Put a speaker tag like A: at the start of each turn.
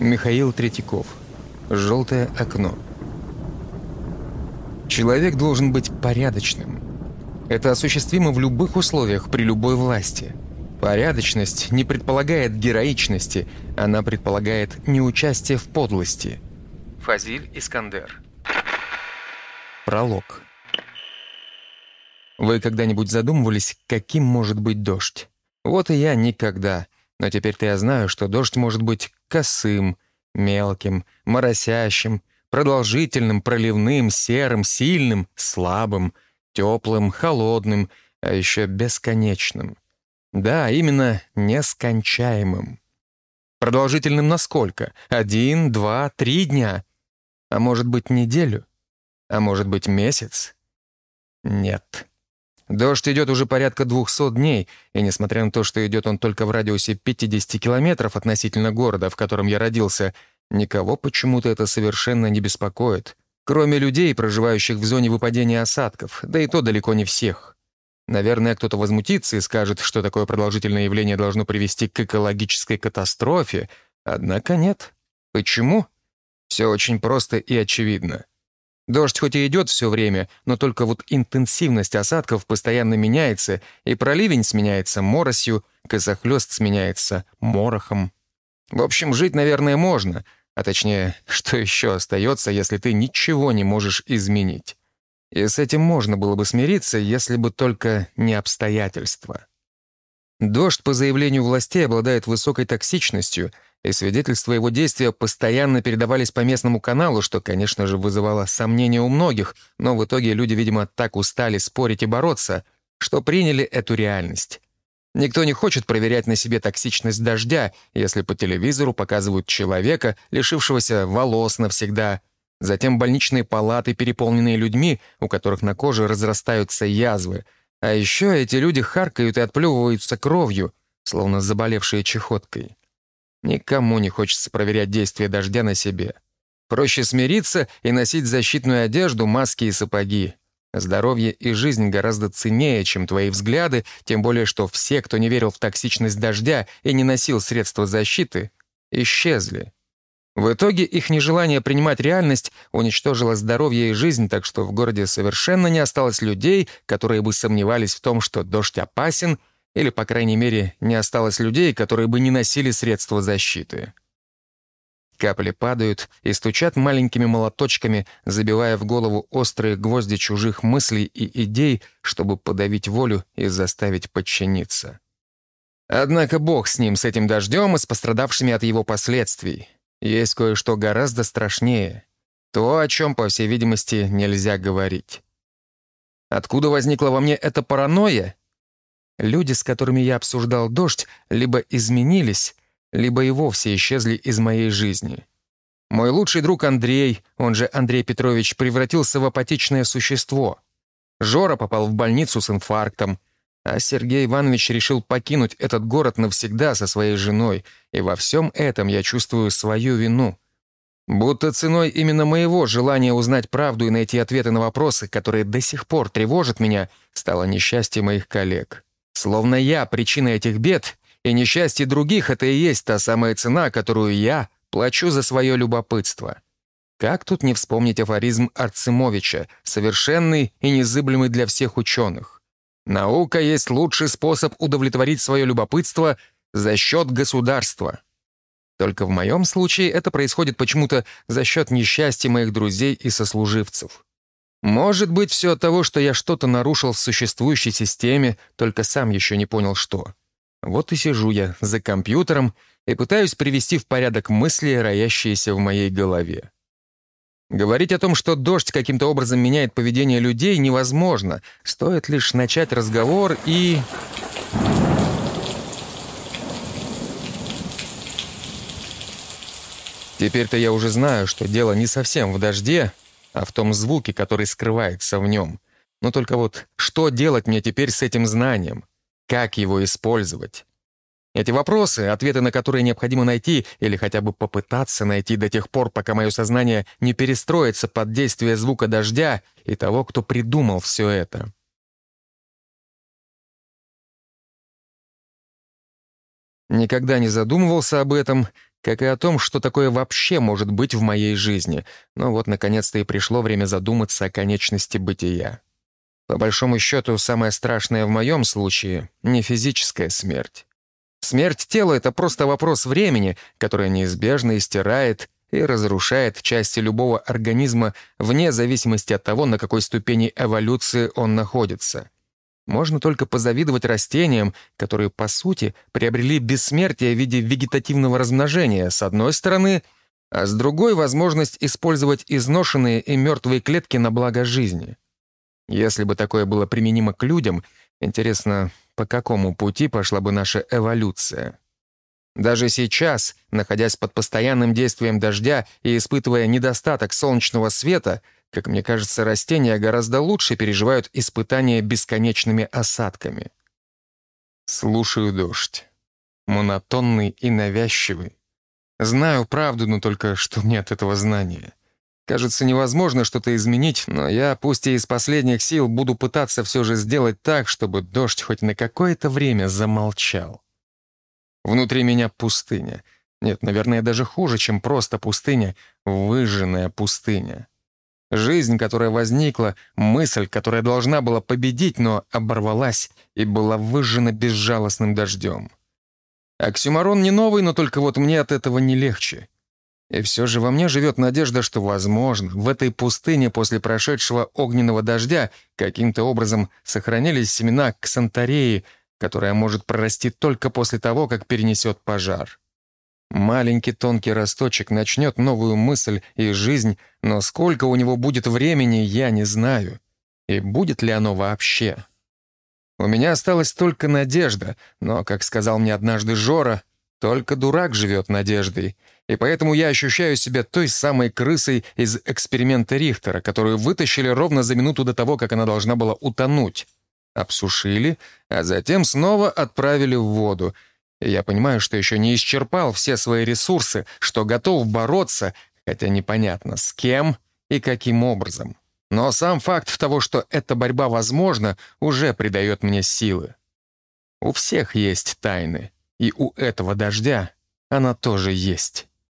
A: Михаил Третьяков. «Желтое окно». Человек должен быть порядочным. Это осуществимо в любых условиях, при любой власти. Порядочность не предполагает героичности, она предполагает неучастие в подлости. Фазиль Искандер. Пролог. Вы когда-нибудь задумывались, каким может быть дождь? Вот и я никогда. Но теперь-то я знаю, что дождь может быть косым, мелким, моросящим, продолжительным, проливным, серым, сильным, слабым, теплым, холодным, а еще бесконечным. Да, именно нескончаемым. Продолжительным насколько? Один, два, три дня? А может быть, неделю? А может быть, месяц? Нет. Дождь идет уже порядка 200 дней, и несмотря на то, что идет он только в радиусе 50 километров относительно города, в котором я родился, никого почему-то это совершенно не беспокоит, кроме людей, проживающих в зоне выпадения осадков, да и то далеко не всех. Наверное, кто-то возмутится и скажет, что такое продолжительное явление должно привести к экологической катастрофе, однако нет. Почему? Все очень просто и очевидно. Дождь хоть и идет все время, но только вот интенсивность осадков постоянно меняется, и проливень сменяется моросью, косохлёст сменяется морохом. В общем, жить, наверное, можно, а точнее, что еще остается, если ты ничего не можешь изменить. И с этим можно было бы смириться, если бы только не обстоятельства. Дождь, по заявлению властей, обладает высокой токсичностью — и свидетельства его действия постоянно передавались по местному каналу, что, конечно же, вызывало сомнения у многих, но в итоге люди, видимо, так устали спорить и бороться, что приняли эту реальность. Никто не хочет проверять на себе токсичность дождя, если по телевизору показывают человека, лишившегося волос навсегда, затем больничные палаты, переполненные людьми, у которых на коже разрастаются язвы, а еще эти люди харкают и отплевываются кровью, словно заболевшие чехоткой. Никому не хочется проверять действие дождя на себе. Проще смириться и носить защитную одежду, маски и сапоги. Здоровье и жизнь гораздо ценнее, чем твои взгляды, тем более что все, кто не верил в токсичность дождя и не носил средства защиты, исчезли. В итоге их нежелание принимать реальность уничтожило здоровье и жизнь, так что в городе совершенно не осталось людей, которые бы сомневались в том, что дождь опасен — или, по крайней мере, не осталось людей, которые бы не носили средства защиты. Капли падают и стучат маленькими молоточками, забивая в голову острые гвозди чужих мыслей и идей, чтобы подавить волю и заставить подчиниться. Однако бог с ним, с этим дождем и с пострадавшими от его последствий. Есть кое-что гораздо страшнее. То, о чем, по всей видимости, нельзя говорить. Откуда возникла во мне эта паранойя? Люди, с которыми я обсуждал дождь, либо изменились, либо и вовсе исчезли из моей жизни. Мой лучший друг Андрей, он же Андрей Петрович, превратился в апатичное существо. Жора попал в больницу с инфарктом, а Сергей Иванович решил покинуть этот город навсегда со своей женой, и во всем этом я чувствую свою вину. Будто ценой именно моего желания узнать правду и найти ответы на вопросы, которые до сих пор тревожат меня, стало несчастье моих коллег. Словно я причина этих бед, и несчастье других — это и есть та самая цена, которую я плачу за свое любопытство. Как тут не вспомнить афоризм Арцемовича, совершенный и незыблемый для всех ученых? Наука есть лучший способ удовлетворить свое любопытство за счет государства. Только в моем случае это происходит почему-то за счет несчастья моих друзей и сослуживцев. Может быть, все от того, что я что-то нарушил в существующей системе, только сам еще не понял, что. Вот и сижу я за компьютером и пытаюсь привести в порядок мысли, роящиеся в моей голове. Говорить о том, что дождь каким-то образом меняет поведение людей, невозможно. Стоит лишь начать разговор и... Теперь-то я уже знаю, что дело не совсем в дожде, а в том звуке, который скрывается в нем. Но только вот что делать мне теперь с этим знанием? Как его использовать? Эти вопросы, ответы на которые необходимо найти или хотя бы попытаться найти до тех пор, пока мое сознание не перестроится под действие звука дождя и того, кто придумал все это. Никогда не задумывался об этом, как и о том, что такое вообще может быть в моей жизни. Но вот, наконец-то, и пришло время задуматься о конечности бытия. По большому счету, самое страшное в моем случае — не физическая смерть. Смерть тела — это просто вопрос времени, которое неизбежно истирает и разрушает части любого организма вне зависимости от того, на какой ступени эволюции он находится. Можно только позавидовать растениям, которые, по сути, приобрели бессмертие в виде вегетативного размножения, с одной стороны, а с другой — возможность использовать изношенные и мертвые клетки на благо жизни. Если бы такое было применимо к людям, интересно, по какому пути пошла бы наша эволюция? Даже сейчас, находясь под постоянным действием дождя и испытывая недостаток солнечного света — как мне кажется, растения гораздо лучше переживают испытания бесконечными осадками. Слушаю дождь. Монотонный и навязчивый. Знаю правду, но только что мне от этого знания. Кажется, невозможно что-то изменить, но я, пусть и из последних сил, буду пытаться все же сделать так, чтобы дождь хоть на какое-то время замолчал. Внутри меня пустыня. Нет, наверное, даже хуже, чем просто пустыня, выжженная пустыня. Жизнь, которая возникла, мысль, которая должна была победить, но оборвалась и была выжжена безжалостным дождем. Оксюмарон не новый, но только вот мне от этого не легче. И все же во мне живет надежда, что, возможно, в этой пустыне после прошедшего огненного дождя каким-то образом сохранились семена ксантареи, которая может прорасти только после того, как перенесет пожар. Маленький тонкий росточек начнет новую мысль и жизнь, но сколько у него будет времени, я не знаю. И будет ли оно вообще? У меня осталась только надежда, но, как сказал мне однажды Жора, только дурак живет надеждой. И поэтому я ощущаю себя той самой крысой из эксперимента Рихтера, которую вытащили ровно за минуту до того, как она должна была утонуть. Обсушили, а затем снова отправили в воду — я понимаю, что еще не исчерпал все свои ресурсы, что готов бороться, хотя непонятно с кем и каким образом. Но сам факт того, что эта борьба возможна, уже придает мне силы. У всех есть тайны, и у этого дождя она тоже есть.